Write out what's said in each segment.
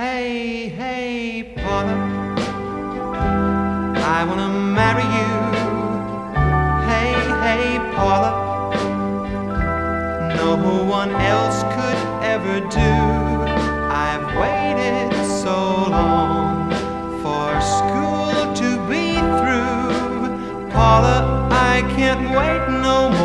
Hey, hey, Paula, I wanna marry you. Hey, hey, Paula, no one else could ever do. I've waited so long for school to be through. Paula, I can't wait no more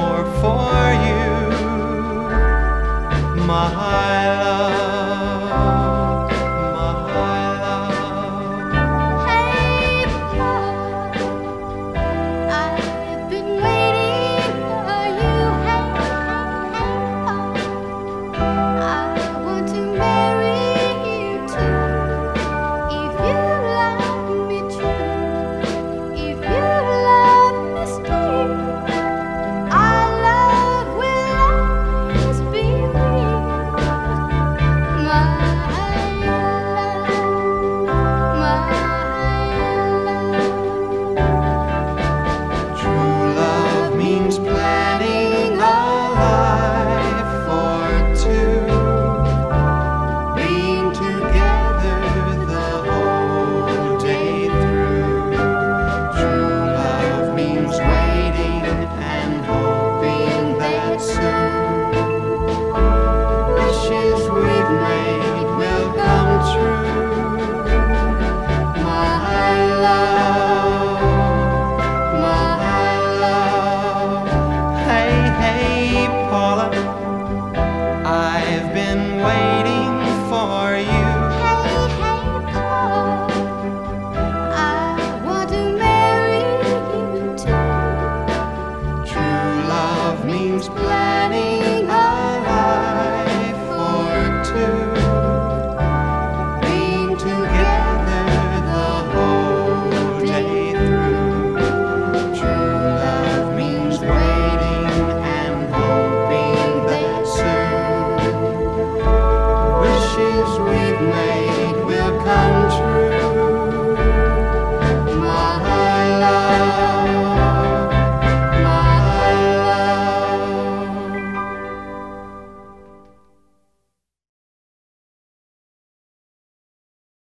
planning